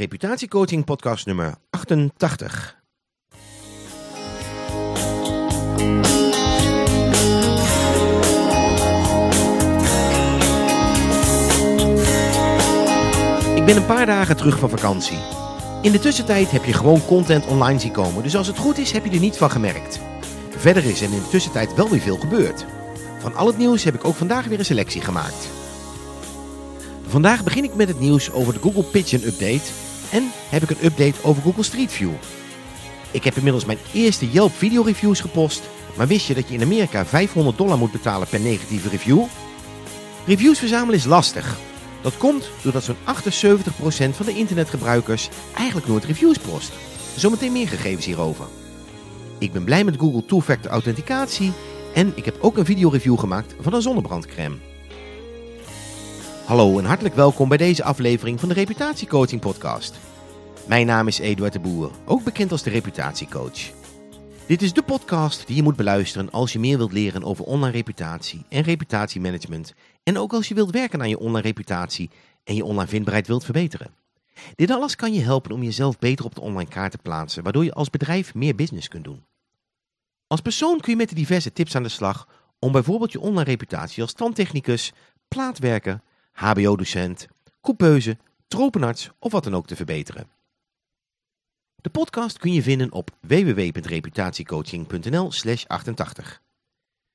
Reputatiecoaching podcast nummer 88. Ik ben een paar dagen terug van vakantie. In de tussentijd heb je gewoon content online zien komen, dus als het goed is heb je er niet van gemerkt. Verder is er in de tussentijd wel weer veel gebeurd. Van al het nieuws heb ik ook vandaag weer een selectie gemaakt. Vandaag begin ik met het nieuws over de Google Pigeon Update en heb ik een update over Google Street View. Ik heb inmiddels mijn eerste Yelp video reviews gepost, maar wist je dat je in Amerika 500 dollar moet betalen per negatieve review? Reviews verzamelen is lastig. Dat komt doordat zo'n 78% van de internetgebruikers eigenlijk nooit reviews post. Zometeen meer gegevens hierover. Ik ben blij met Google Two-Factor Authenticatie en ik heb ook een videoreview gemaakt van een zonnebrandcreme. Hallo en hartelijk welkom bij deze aflevering van de Reputatiecoaching podcast. Mijn naam is Eduard de Boer, ook bekend als de Reputatiecoach. Dit is de podcast die je moet beluisteren als je meer wilt leren over online reputatie en reputatiemanagement en ook als je wilt werken aan je online reputatie en je online vindbaarheid wilt verbeteren. Dit alles kan je helpen om jezelf beter op de online kaart te plaatsen, waardoor je als bedrijf meer business kunt doen. Als persoon kun je met de diverse tips aan de slag om bijvoorbeeld je online reputatie als tandtechnicus, plaatwerker, hbo-docent, coupeuse, tropenarts of wat dan ook te verbeteren. De podcast kun je vinden op www.reputatiecoaching.nl slash 88.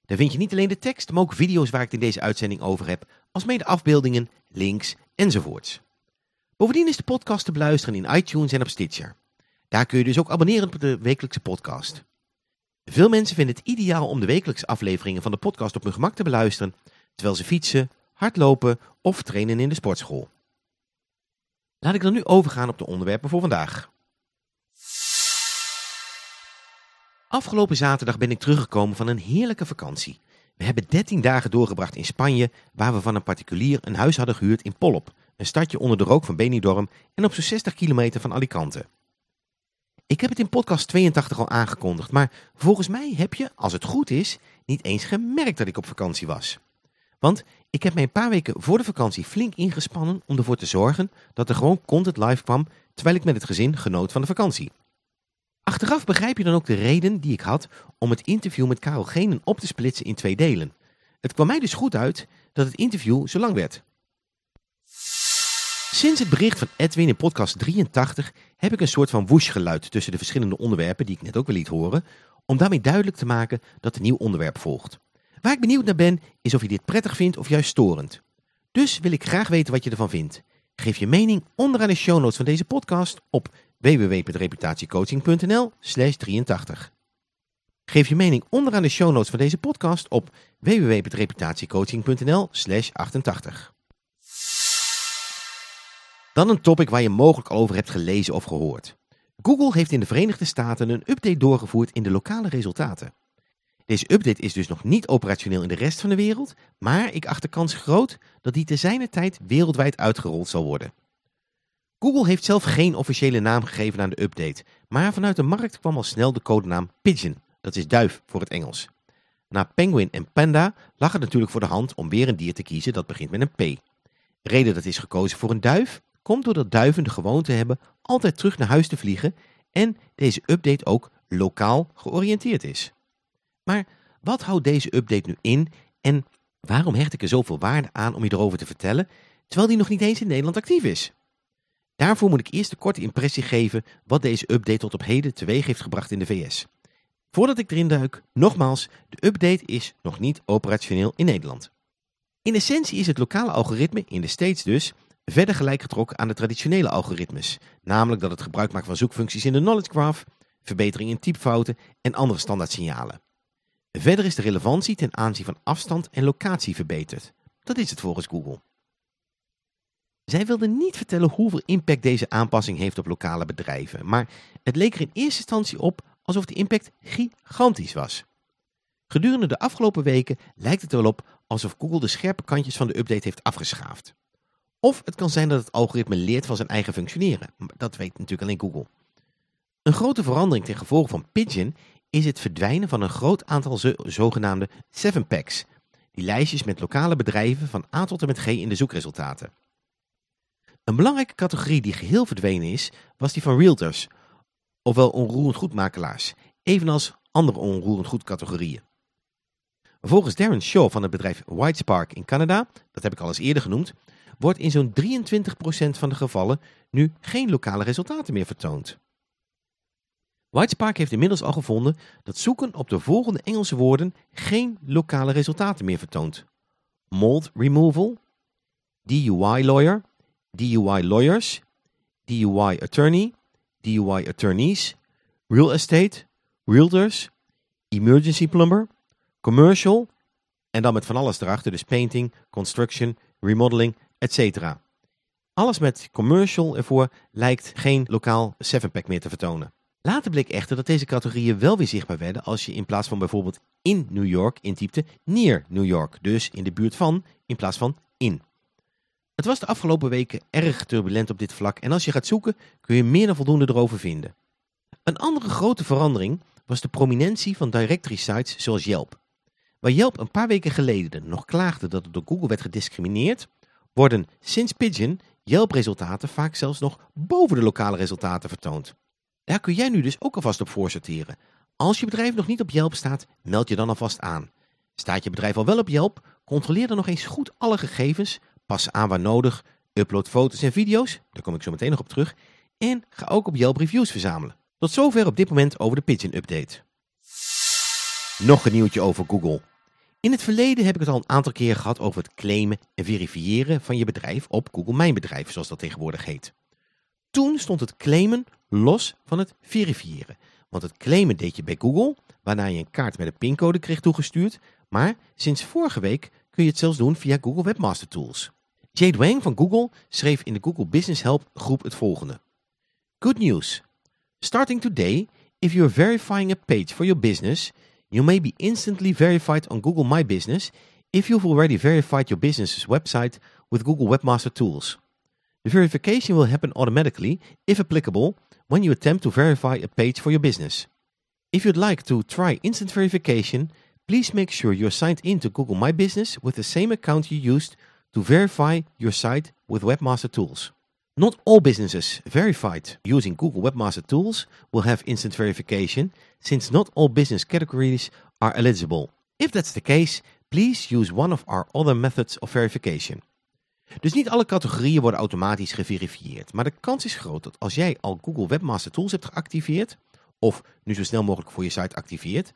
Daar vind je niet alleen de tekst, maar ook video's waar ik in deze uitzending over heb, alsmede afbeeldingen, links enzovoorts. Bovendien is de podcast te beluisteren in iTunes en op Stitcher. Daar kun je dus ook abonneren op de wekelijkse podcast. Veel mensen vinden het ideaal om de wekelijkse afleveringen van de podcast op hun gemak te beluisteren, terwijl ze fietsen, hardlopen of trainen in de sportschool. Laat ik dan nu overgaan op de onderwerpen voor vandaag. Afgelopen zaterdag ben ik teruggekomen van een heerlijke vakantie. We hebben 13 dagen doorgebracht in Spanje, waar we van een particulier een huis hadden gehuurd in Polop, een stadje onder de rook van Benidorm en op zo'n 60 kilometer van Alicante. Ik heb het in podcast 82 al aangekondigd, maar volgens mij heb je, als het goed is, niet eens gemerkt dat ik op vakantie was. Want ik heb mij een paar weken voor de vakantie flink ingespannen om ervoor te zorgen dat er gewoon content live kwam terwijl ik met het gezin genoot van de vakantie. Achteraf begrijp je dan ook de reden die ik had om het interview met Karel Genen op te splitsen in twee delen. Het kwam mij dus goed uit dat het interview zo lang werd. Sinds het bericht van Edwin in podcast 83 heb ik een soort van whoosh geluid tussen de verschillende onderwerpen die ik net ook wel liet horen, om daarmee duidelijk te maken dat een nieuw onderwerp volgt. Waar ik benieuwd naar ben, is of je dit prettig vindt of juist storend. Dus wil ik graag weten wat je ervan vindt. Geef je mening onderaan de show notes van deze podcast op www.reputatiecoaching.nl slash 83. Geef je mening onderaan de show notes van deze podcast op www.reputatiecoaching.nl slash 88. Dan een topic waar je mogelijk over hebt gelezen of gehoord. Google heeft in de Verenigde Staten een update doorgevoerd in de lokale resultaten. Deze update is dus nog niet operationeel in de rest van de wereld, maar ik acht de kans groot dat die te zijner tijd wereldwijd uitgerold zal worden. Google heeft zelf geen officiële naam gegeven aan de update, maar vanuit de markt kwam al snel de codenaam Pigeon, dat is duif voor het Engels. Na penguin en panda lag het natuurlijk voor de hand om weer een dier te kiezen dat begint met een P. Reden dat is gekozen voor een duif komt doordat duiven de gewoonte hebben altijd terug naar huis te vliegen en deze update ook lokaal georiënteerd is. Maar wat houdt deze update nu in en waarom hecht ik er zoveel waarde aan om je erover te vertellen, terwijl die nog niet eens in Nederland actief is? Daarvoor moet ik eerst een korte impressie geven wat deze update tot op heden teweeg heeft gebracht in de VS. Voordat ik erin duik, nogmaals, de update is nog niet operationeel in Nederland. In essentie is het lokale algoritme, in de States dus, verder gelijk getrokken aan de traditionele algoritmes, namelijk dat het gebruik maakt van zoekfuncties in de knowledge graph, verbetering in typfouten en andere standaardsignalen. Verder is de relevantie ten aanzien van afstand en locatie verbeterd. Dat is het volgens Google. Zij wilden niet vertellen hoeveel impact deze aanpassing heeft op lokale bedrijven, maar het leek er in eerste instantie op alsof de impact gigantisch was. Gedurende de afgelopen weken lijkt het wel op alsof Google de scherpe kantjes van de update heeft afgeschaafd. Of het kan zijn dat het algoritme leert van zijn eigen functioneren. Dat weet natuurlijk alleen Google. Een grote verandering ten gevolge van Pigeon is het verdwijnen van een groot aantal zogenaamde 7-packs. Die lijstjes met lokale bedrijven van A tot en met G in de zoekresultaten. Een belangrijke categorie die geheel verdwenen is, was die van realtors, ofwel onroerend goedmakelaars, evenals andere onroerend goedcategorieën. Volgens Darren Shaw van het bedrijf Whitespark in Canada, dat heb ik al eens eerder genoemd, wordt in zo'n 23% van de gevallen nu geen lokale resultaten meer vertoond. Whitespark heeft inmiddels al gevonden dat zoeken op de volgende Engelse woorden geen lokale resultaten meer vertoont. Mold removal, DUI lawyer, DUI lawyers, DUI attorney, DUI attorneys, real estate, realtors, emergency plumber, commercial en dan met van alles erachter, dus painting, construction, remodeling, etc. Alles met commercial ervoor lijkt geen lokaal 7-pack meer te vertonen. Later bleek echter dat deze categorieën wel weer zichtbaar werden als je in plaats van bijvoorbeeld in New York intypte near New York, dus in de buurt van in plaats van in. Het was de afgelopen weken erg turbulent op dit vlak en als je gaat zoeken kun je meer dan voldoende erover vinden. Een andere grote verandering was de prominentie van directory sites zoals Yelp. Waar Yelp een paar weken geleden nog klaagde dat het door Google werd gediscrimineerd, worden sinds Pigeon Yelp-resultaten vaak zelfs nog boven de lokale resultaten vertoond. Daar kun jij nu dus ook alvast op voorsorteren. Als je bedrijf nog niet op Yelp staat, meld je dan alvast aan. Staat je bedrijf al wel op Yelp, controleer dan nog eens goed alle gegevens, pas aan waar nodig, upload foto's en video's, daar kom ik zo meteen nog op terug, en ga ook op Yelp reviews verzamelen. Tot zover op dit moment over de Pigeon Update. Nog een nieuwtje over Google. In het verleden heb ik het al een aantal keer gehad over het claimen en verifiëren van je bedrijf op Google Mijn Bedrijf, zoals dat tegenwoordig heet. Toen stond het claimen los van het verifiëren. Want het claimen deed je bij Google, waarna je een kaart met een pincode kreeg toegestuurd. Maar sinds vorige week kun je het zelfs doen via Google Webmaster Tools. Jade Wang van Google schreef in de Google Business Help groep het volgende. Good news. Starting today, if you're verifying a page for your business, you may be instantly verified on Google My Business if you've already verified your business's website with Google Webmaster Tools. The verification will happen automatically, if applicable, when you attempt to verify a page for your business. If you'd like to try instant verification, please make sure you're signed into Google My Business with the same account you used to verify your site with Webmaster Tools. Not all businesses verified using Google Webmaster Tools will have instant verification, since not all business categories are eligible. If that's the case, please use one of our other methods of verification. Dus niet alle categorieën worden automatisch geverifieerd, maar de kans is groot dat als jij al Google Webmaster Tools hebt geactiveerd, of nu zo snel mogelijk voor je site activeert,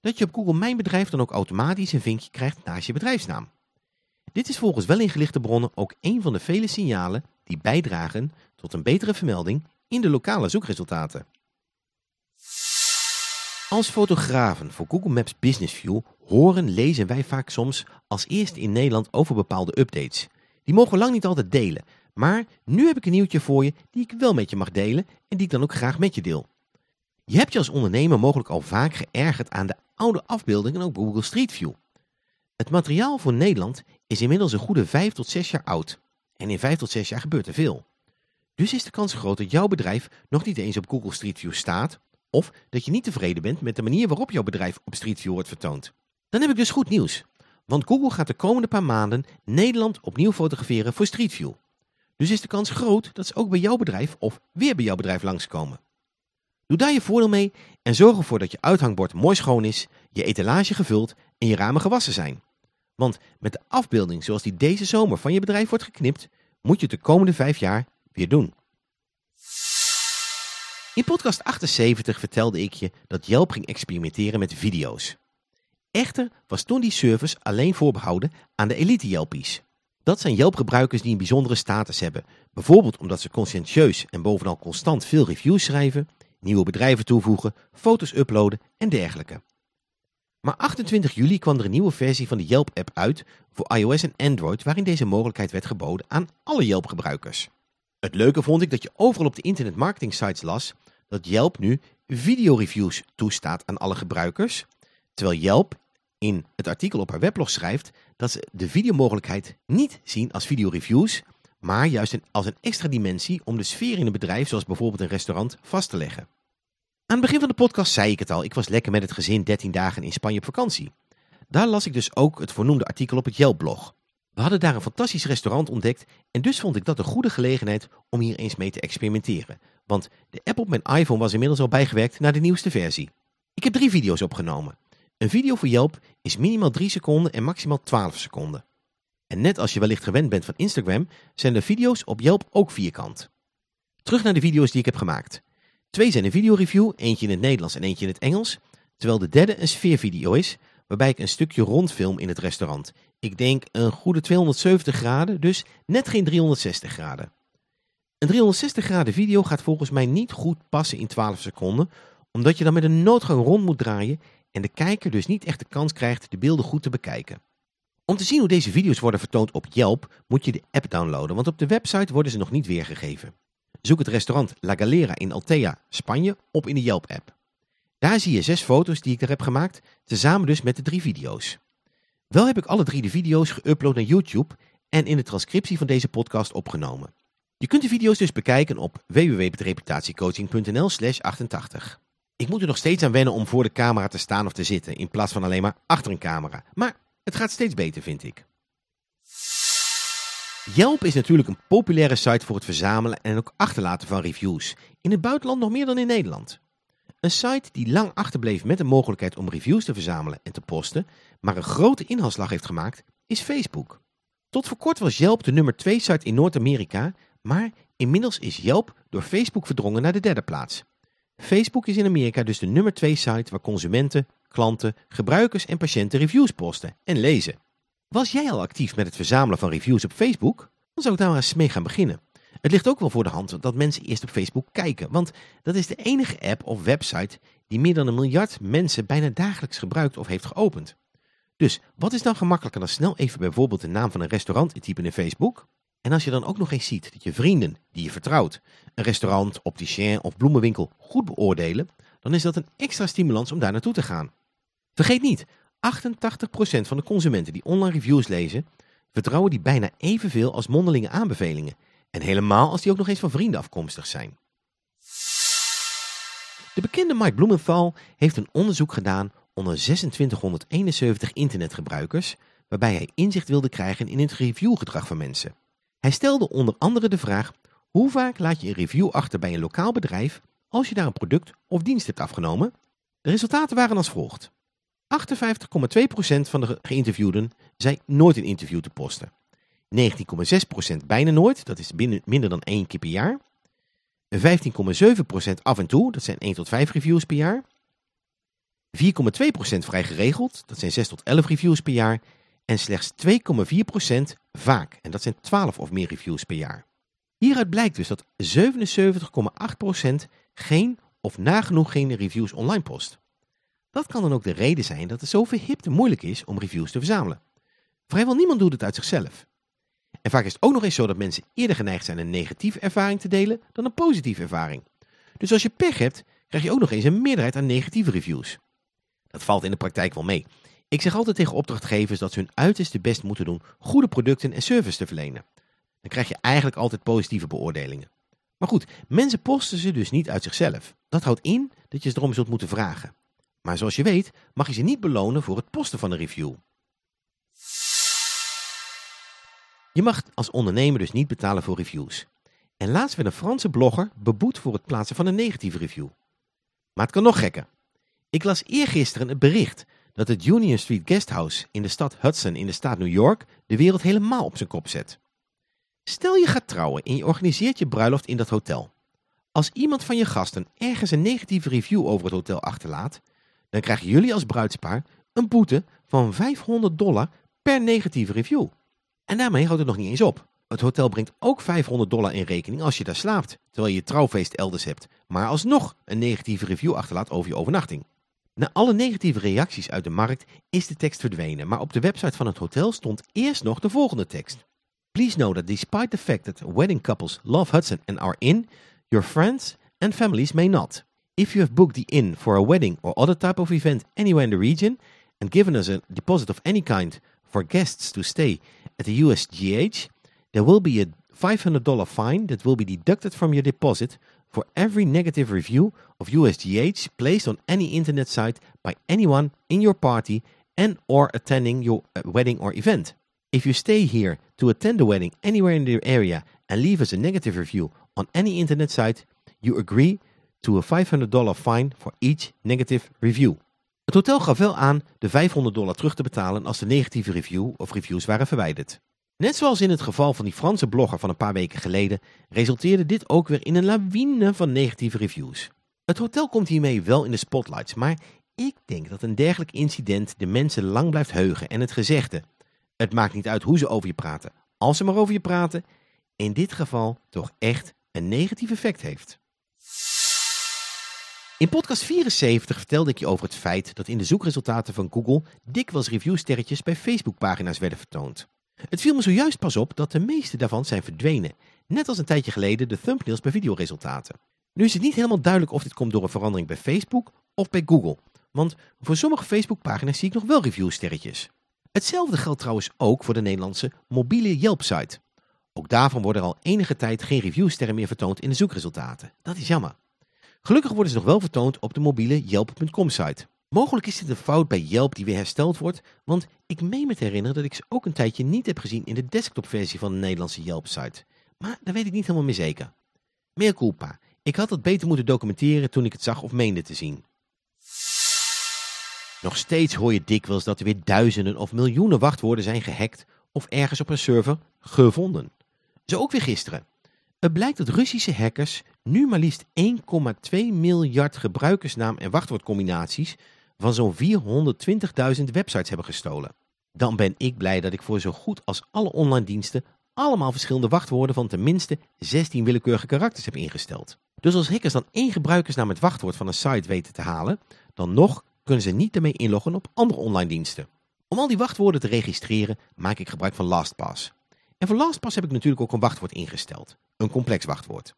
dat je op Google Mijn Bedrijf dan ook automatisch een vinkje krijgt naast je bedrijfsnaam. Dit is volgens wel ingelichte bronnen ook een van de vele signalen die bijdragen tot een betere vermelding in de lokale zoekresultaten. Als fotografen voor Google Maps Business View horen, lezen wij vaak soms als eerste in Nederland over bepaalde updates. Die mogen we lang niet altijd delen, maar nu heb ik een nieuwtje voor je die ik wel met je mag delen en die ik dan ook graag met je deel. Je hebt je als ondernemer mogelijk al vaak geërgerd aan de oude afbeeldingen op Google Street View. Het materiaal voor Nederland is inmiddels een goede 5 tot 6 jaar oud. En in 5 tot 6 jaar gebeurt er veel. Dus is de kans groot dat jouw bedrijf nog niet eens op Google Street View staat, of dat je niet tevreden bent met de manier waarop jouw bedrijf op Street View wordt vertoond. Dan heb ik dus goed nieuws. Want Google gaat de komende paar maanden Nederland opnieuw fotograferen voor Street View. Dus is de kans groot dat ze ook bij jouw bedrijf of weer bij jouw bedrijf langskomen. Doe daar je voordeel mee en zorg ervoor dat je uithangbord mooi schoon is, je etalage gevuld en je ramen gewassen zijn. Want met de afbeelding zoals die deze zomer van je bedrijf wordt geknipt, moet je het de komende vijf jaar weer doen. In podcast 78 vertelde ik je dat Yelp ging experimenteren met video's. Echter was toen die service alleen voorbehouden aan de elite Yelpies. Dat zijn Yelp-gebruikers die een bijzondere status hebben, bijvoorbeeld omdat ze conscientieus en bovenal constant veel reviews schrijven, nieuwe bedrijven toevoegen, foto's uploaden en dergelijke. Maar 28 juli kwam er een nieuwe versie van de Yelp-app uit voor iOS en Android waarin deze mogelijkheid werd geboden aan alle Yelp-gebruikers. Het leuke vond ik dat je overal op de internet marketing sites las dat Yelp nu videoreviews toestaat aan alle gebruikers, terwijl Yelp in het artikel op haar weblog schrijft dat ze de videomogelijkheid niet zien als videoreviews, maar juist als een extra dimensie om de sfeer in een bedrijf, zoals bijvoorbeeld een restaurant, vast te leggen. Aan het begin van de podcast zei ik het al, ik was lekker met het gezin 13 dagen in Spanje op vakantie. Daar las ik dus ook het voornoemde artikel op het Yelp-blog. We hadden daar een fantastisch restaurant ontdekt en dus vond ik dat een goede gelegenheid om hier eens mee te experimenteren. Want de app op mijn iPhone was inmiddels al bijgewerkt naar de nieuwste versie. Ik heb drie video's opgenomen. Een video voor Yelp is minimaal 3 seconden en maximaal 12 seconden. En net als je wellicht gewend bent van Instagram, zijn de video's op Yelp ook vierkant. Terug naar de video's die ik heb gemaakt. Twee zijn een videoreview, eentje in het Nederlands en eentje in het Engels, terwijl de derde een sfeervideo is, waarbij ik een stukje rondfilm in het restaurant. Ik denk een goede 270 graden, dus net geen 360 graden. Een 360 graden video gaat volgens mij niet goed passen in 12 seconden, omdat je dan met een noodgang rond moet draaien en de kijker dus niet echt de kans krijgt de beelden goed te bekijken. Om te zien hoe deze video's worden vertoond op Yelp moet je de app downloaden, want op de website worden ze nog niet weergegeven. Zoek het restaurant La Galera in Altea, Spanje op in de Yelp-app. Daar zie je zes foto's die ik er heb gemaakt, tezamen dus met de drie video's. Wel heb ik alle drie de video's geüpload naar YouTube en in de transcriptie van deze podcast opgenomen. Je kunt de video's dus bekijken op www.reputatiecoaching.nl slash 88. Ik moet er nog steeds aan wennen om voor de camera te staan of te zitten, in plaats van alleen maar achter een camera. Maar het gaat steeds beter, vind ik. Yelp is natuurlijk een populaire site voor het verzamelen en ook achterlaten van reviews. In het buitenland nog meer dan in Nederland. Een site die lang achterbleef met de mogelijkheid om reviews te verzamelen en te posten, maar een grote inhaalslag heeft gemaakt, is Facebook. Tot voor kort was Yelp de nummer 2 site in Noord-Amerika, maar inmiddels is Yelp door Facebook verdrongen naar de derde plaats. Facebook is in Amerika dus de nummer 2 site waar consumenten, klanten, gebruikers en patiënten reviews posten en lezen. Was jij al actief met het verzamelen van reviews op Facebook? Dan zou ik daar maar eens mee gaan beginnen. Het ligt ook wel voor de hand dat mensen eerst op Facebook kijken, want dat is de enige app of website die meer dan een miljard mensen bijna dagelijks gebruikt of heeft geopend. Dus wat is dan gemakkelijker dan snel even bijvoorbeeld de naam van een restaurant intypen in Facebook? En als je dan ook nog eens ziet dat je vrienden die je vertrouwt een restaurant, opticien of bloemenwinkel goed beoordelen, dan is dat een extra stimulans om daar naartoe te gaan. Vergeet niet, 88% van de consumenten die online reviews lezen, vertrouwen die bijna evenveel als mondelinge aanbevelingen. En helemaal als die ook nog eens van vrienden afkomstig zijn. De bekende Mike Blumenthal heeft een onderzoek gedaan onder 2671 internetgebruikers, waarbij hij inzicht wilde krijgen in het reviewgedrag van mensen. Hij stelde onder andere de vraag, hoe vaak laat je een review achter bij een lokaal bedrijf als je daar een product of dienst hebt afgenomen? De resultaten waren als volgt. 58,2% van de geïnterviewden zei nooit een interview te posten. 19,6% bijna nooit, dat is binnen, minder dan één keer per jaar. 15,7% af en toe, dat zijn 1 tot 5 reviews per jaar. 4,2% vrij geregeld, dat zijn 6 tot 11 reviews per jaar. En slechts 2,4% vaak, en dat zijn 12 of meer reviews per jaar. Hieruit blijkt dus dat 77,8% geen of nagenoeg geen reviews online post. Dat kan dan ook de reden zijn dat het zo verhipt moeilijk is om reviews te verzamelen. Vrijwel niemand doet het uit zichzelf. En vaak is het ook nog eens zo dat mensen eerder geneigd zijn een negatieve ervaring te delen dan een positieve ervaring. Dus als je pech hebt, krijg je ook nog eens een meerderheid aan negatieve reviews. Dat valt in de praktijk wel mee. Ik zeg altijd tegen opdrachtgevers dat ze hun uiterste best moeten doen goede producten en service te verlenen. Dan krijg je eigenlijk altijd positieve beoordelingen. Maar goed, mensen posten ze dus niet uit zichzelf. Dat houdt in dat je ze erom zult moeten vragen. Maar zoals je weet mag je ze niet belonen voor het posten van een review. Je mag als ondernemer dus niet betalen voor reviews. En laatst werd een Franse blogger beboet voor het plaatsen van een negatieve review. Maar het kan nog gekker. Ik las eergisteren het bericht dat het Union Street Guesthouse in de stad Hudson in de staat New York de wereld helemaal op zijn kop zet. Stel je gaat trouwen en je organiseert je bruiloft in dat hotel. Als iemand van je gasten ergens een negatieve review over het hotel achterlaat, dan krijgen jullie als bruidspaar een boete van 500 dollar per negatieve review. En daarmee houdt het nog niet eens op. Het hotel brengt ook 500 dollar in rekening als je daar slaapt, terwijl je je trouwfeest elders hebt, maar alsnog een negatieve review achterlaat over je overnachting. Na alle negatieve reacties uit de markt is de tekst verdwenen, maar op de website van het hotel stond eerst nog de volgende tekst. Please know that despite the fact that wedding couples love Hudson and are in, your friends and families may not. If you have booked the inn for a wedding or other type of event anywhere in the region and given us a deposit of any kind for guests to stay at the USGH, there will be a $500 fine that will be deducted from your deposit for every negative review of USGH placed on any internet site by anyone in your party and or attending your uh, wedding or event. If you stay here to attend the wedding anywhere in the area and leave us a negative review on any internet site, you agree to a $500 fine for each negative review. Het hotel gaf wel aan de 500 dollar terug te betalen als de negatieve review of reviews waren verwijderd. Net zoals in het geval van die Franse blogger van een paar weken geleden, resulteerde dit ook weer in een lawine van negatieve reviews. Het hotel komt hiermee wel in de spotlights, maar ik denk dat een dergelijk incident de mensen lang blijft heugen en het gezegde. Het maakt niet uit hoe ze over je praten, als ze maar over je praten, in dit geval toch echt een negatief effect heeft. In podcast 74 vertelde ik je over het feit dat in de zoekresultaten van Google dikwijls reviewsterretjes bij Facebookpagina's werden vertoond. Het viel me zojuist pas op dat de meeste daarvan zijn verdwenen, net als een tijdje geleden de thumbnails bij videoresultaten. Nu is het niet helemaal duidelijk of dit komt door een verandering bij Facebook of bij Google, want voor sommige Facebookpagina's zie ik nog wel reviewsterretjes. Hetzelfde geldt trouwens ook voor de Nederlandse mobiele Yelp-site. Ook daarvan worden er al enige tijd geen reviewsterren meer vertoond in de zoekresultaten. Dat is jammer. Gelukkig worden ze nog wel vertoond op de mobiele Yelp.com site. Mogelijk is dit een fout bij Yelp die weer hersteld wordt, want ik meen me te herinneren dat ik ze ook een tijdje niet heb gezien in de desktopversie van de Nederlandse Yelp-site. Maar dat weet ik niet helemaal meer zeker. Meer culpa. Ik had dat beter moeten documenteren toen ik het zag of meende te zien. Nog steeds hoor je dikwijls dat er weer duizenden of miljoenen wachtwoorden zijn gehackt of ergens op een server gevonden. Zo ook weer gisteren. Het blijkt dat Russische hackers nu maar liefst 1,2 miljard gebruikersnaam- en wachtwoordcombinaties van zo'n 420.000 websites hebben gestolen. Dan ben ik blij dat ik voor zo goed als alle online diensten allemaal verschillende wachtwoorden van tenminste 16 willekeurige karakters heb ingesteld. Dus als hackers dan één gebruikersnaam met wachtwoord van een site weten te halen, dan nog kunnen ze niet ermee inloggen op andere online diensten. Om al die wachtwoorden te registreren maak ik gebruik van LastPass. En voor LastPass heb ik natuurlijk ook een wachtwoord ingesteld. Een complex wachtwoord.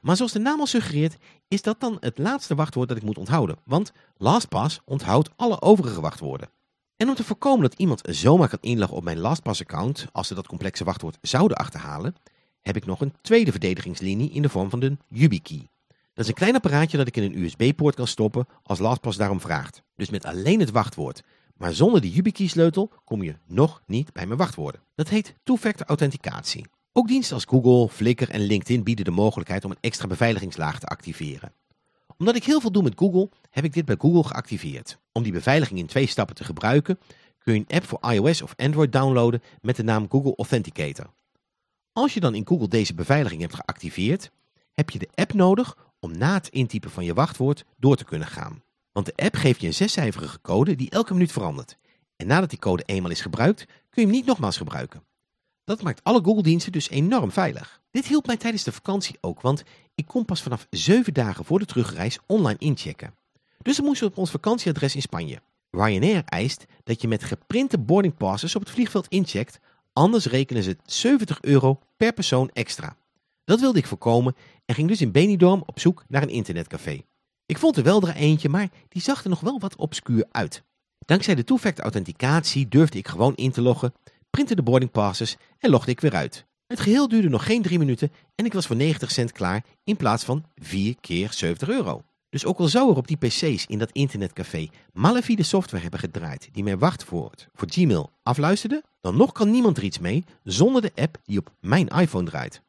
Maar zoals de naam al suggereert, is dat dan het laatste wachtwoord dat ik moet onthouden. Want LastPass onthoudt alle overige wachtwoorden. En om te voorkomen dat iemand zomaar kan inloggen op mijn LastPass-account, als ze dat complexe wachtwoord zouden achterhalen, heb ik nog een tweede verdedigingslinie in de vorm van de YubiKey. Dat is een klein apparaatje dat ik in een USB-poort kan stoppen als LastPass daarom vraagt. Dus met alleen het wachtwoord, maar zonder de YubiKey-sleutel kom je nog niet bij mijn wachtwoorden. Dat heet two-factor authenticatie. Ook diensten als Google, Flickr en LinkedIn bieden de mogelijkheid om een extra beveiligingslaag te activeren. Omdat ik heel veel doe met Google, heb ik dit bij Google geactiveerd. Om die beveiliging in twee stappen te gebruiken, kun je een app voor iOS of Android downloaden met de naam Google Authenticator. Als je dan in Google deze beveiliging hebt geactiveerd, heb je de app nodig om na het intypen van je wachtwoord door te kunnen gaan. Want de app geeft je een zescijferige code die elke minuut verandert. En nadat die code eenmaal is gebruikt, kun je hem niet nogmaals gebruiken. Dat maakt alle Google-diensten dus enorm veilig. Dit hielp mij tijdens de vakantie ook, want ik kon pas vanaf 7 dagen voor de terugreis online inchecken. Dus we moesten op ons vakantieadres in Spanje. Ryanair eist dat je met geprinte boarding passes op het vliegveld incheckt, anders rekenen ze 70 euro per persoon extra. Dat wilde ik voorkomen en ging dus in Benidorm op zoek naar een internetcafé. Ik vond er wel er eentje, maar die zag er nog wel wat obscuur uit. Dankzij de two-factor authenticatie durfde ik gewoon in te loggen, printte de boarding passes en logde ik weer uit. Het geheel duurde nog geen drie minuten en ik was voor 90 cent klaar in plaats van 4 keer 70 euro. Dus ook al zou er op die pc's in dat internetcafé malafide software hebben gedraaid die mijn wachtwoord voor Gmail afluisterde, dan nog kan niemand er iets mee zonder de app die op mijn iPhone draait.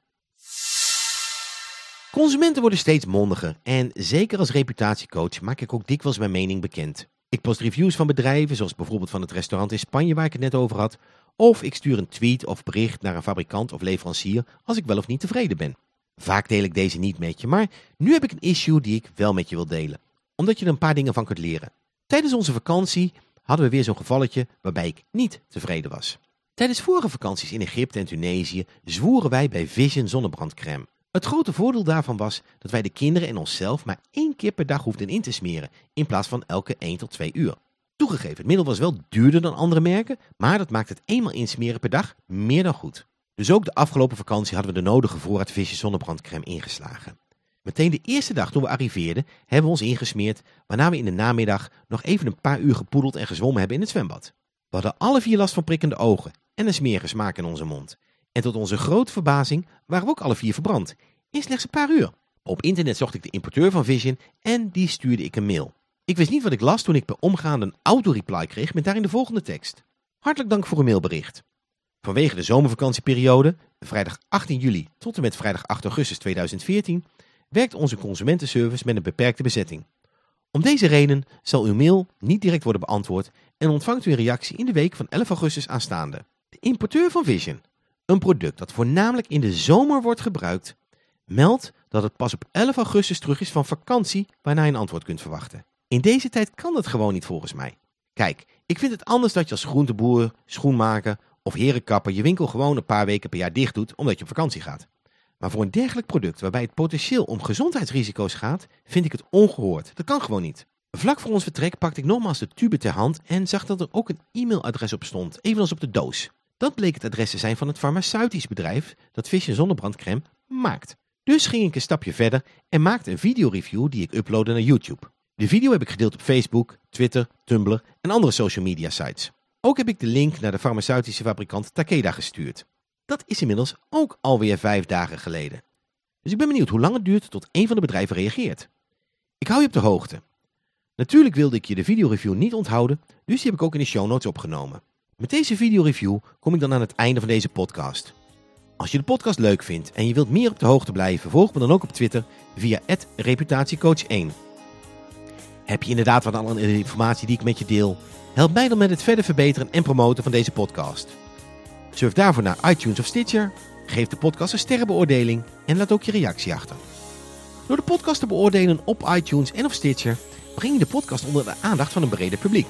Consumenten worden steeds mondiger en zeker als reputatiecoach maak ik ook dikwijls mijn mening bekend. Ik post reviews van bedrijven, zoals bijvoorbeeld van het restaurant in Spanje waar ik het net over had, of ik stuur een tweet of bericht naar een fabrikant of leverancier als ik wel of niet tevreden ben. Vaak deel ik deze niet met je, maar nu heb ik een issue die ik wel met je wil delen, omdat je er een paar dingen van kunt leren. Tijdens onze vakantie hadden we weer zo'n gevalletje waarbij ik niet tevreden was. Tijdens vorige vakanties in Egypte en Tunesië zwoeren wij bij Vision zonnebrandcrème. Het grote voordeel daarvan was dat wij de kinderen en onszelf maar één keer per dag hoefden in te smeren, in plaats van elke 1 tot 2 uur. Toegegeven, het middel was wel duurder dan andere merken, maar dat maakt het eenmaal insmeren per dag meer dan goed. Dus ook de afgelopen vakantie hadden we de nodige voorraad Vision zonnebrandcrème ingeslagen. Meteen de eerste dag toen we arriveerden, hebben we ons ingesmeerd, waarna we in de namiddag nog even een paar uur gepoedeld en gezwommen hebben in het zwembad. We hadden alle vier last van prikkende ogen en een smerige smaak in onze mond. En tot onze grote verbazing waren we ook alle vier verbrand. In slechts een paar uur. Op internet zocht ik de importeur van Vision en die stuurde ik een mail. Ik wist niet wat ik las toen ik per omgaande een auto-reply kreeg met daarin de volgende tekst. Hartelijk dank voor uw mailbericht. Vanwege de zomervakantieperiode, vrijdag 18 juli tot en met vrijdag 8 augustus 2014, werkt onze consumentenservice met een beperkte bezetting. Om deze reden zal uw mail niet direct worden beantwoord en ontvangt u een reactie in de week van 11 augustus aanstaande. De importeur van Vision, een product dat voornamelijk in de zomer wordt gebruikt, meldt dat het pas op 11 augustus terug is van vakantie waarna je een antwoord kunt verwachten. In deze tijd kan dat gewoon niet volgens mij. Kijk, ik vind het anders dat je als groenteboer, schoenmaker of herenkapper je winkel gewoon een paar weken per jaar dicht doet omdat je op vakantie gaat. Maar voor een dergelijk product waarbij het potentieel om gezondheidsrisico's gaat, vind ik het ongehoord. Dat kan gewoon niet. Vlak voor ons vertrek pakte ik nogmaals de tube ter hand en zag dat er ook een e-mailadres op stond, evenals op de doos. Dat bleek het adres te zijn van het farmaceutisch bedrijf dat Vision zonnebrandcreme maakt. Dus ging ik een stapje verder en maakte een videoreview die ik uploadde naar YouTube. De video heb ik gedeeld op Facebook, Twitter, Tumblr en andere social media sites. Ook heb ik de link naar de farmaceutische fabrikant Takeda gestuurd. Dat is inmiddels ook alweer vijf dagen geleden. Dus ik ben benieuwd hoe lang het duurt tot een van de bedrijven reageert. Ik hou je op de hoogte. Natuurlijk wilde ik je de videoreview niet onthouden, dus die heb ik ook in de show notes opgenomen. Met deze videoreview kom ik dan aan het einde van deze podcast. Als je de podcast leuk vindt en je wilt meer op de hoogte blijven, volg me dan ook op Twitter via reputatiecoach1. Heb je inderdaad wat aan de informatie die ik met je deel? Help mij dan met het verder verbeteren en promoten van deze podcast. Surf daarvoor naar iTunes of Stitcher, geef de podcast een sterrenbeoordeling en laat ook je reactie achter. Door de podcast te beoordelen op iTunes en of Stitcher breng je de podcast onder de aandacht van een breder publiek.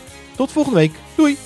Tot volgende week. Doei!